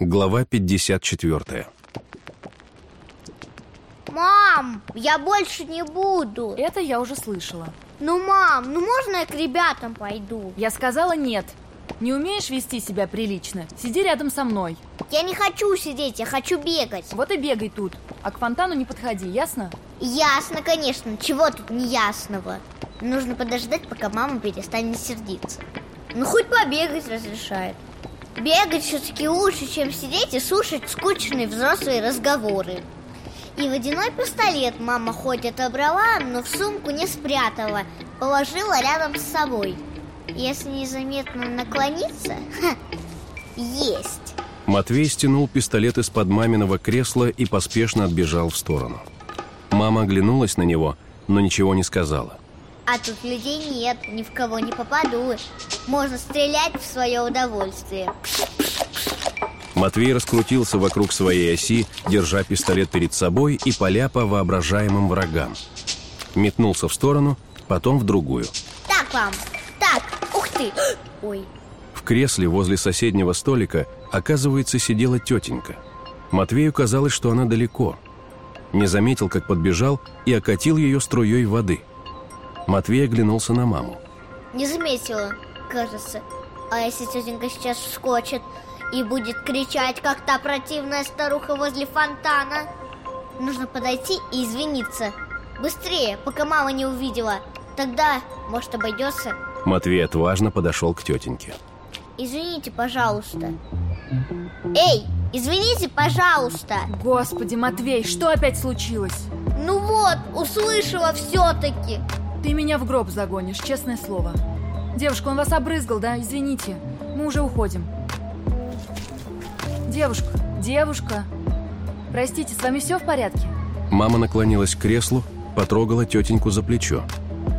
Глава 54. Мам, я больше не буду. Это я уже слышала. Ну, мам, ну можно я к ребятам пойду? Я сказала нет. Не умеешь вести себя прилично? Сиди рядом со мной. Я не хочу сидеть, я хочу бегать. Вот и бегай тут. А к фонтану не подходи, ясно? Ясно, конечно. Чего тут неясного? Нужно подождать, пока мама перестанет сердиться. Ну, хоть побегать разрешает. Бегать все-таки лучше, чем сидеть и слушать скучные взрослые разговоры. И водяной пистолет мама хоть отобрала, но в сумку не спрятала, положила рядом с собой. Если незаметно наклониться, ха, есть. Матвей стянул пистолет из-под маминого кресла и поспешно отбежал в сторону. Мама оглянулась на него, но ничего не сказала. А тут людей нет, ни в кого не попаду. Можно стрелять в свое удовольствие. Матвей раскрутился вокруг своей оси, держа пистолет перед собой и поля по воображаемым врагам. Метнулся в сторону, потом в другую. Так, мам, так, ух ты. Ой, В кресле возле соседнего столика, оказывается, сидела тетенька. Матвею казалось, что она далеко. Не заметил, как подбежал и окатил ее струей воды. Матвей оглянулся на маму. не заметила, кажется. А если тетенька сейчас вскочит и будет кричать, как та противная старуха возле фонтана? Нужно подойти и извиниться. Быстрее, пока мама не увидела. Тогда, может, обойдется. Матвей отважно подошел к тетеньке. Извините, пожалуйста. Эй, извините, пожалуйста. Господи, Матвей, что опять случилось? Ну вот, услышала все-таки. Ты меня в гроб загонишь, честное слово. Девушка, он вас обрызгал, да? Извините. Мы уже уходим. Девушка, девушка. Простите, с вами все в порядке? Мама наклонилась к креслу, потрогала тетеньку за плечо.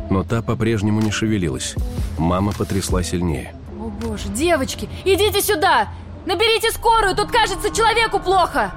Но та по-прежнему не шевелилась. Мама потрясла сильнее. О боже, девочки, идите сюда! Наберите скорую, тут кажется человеку плохо!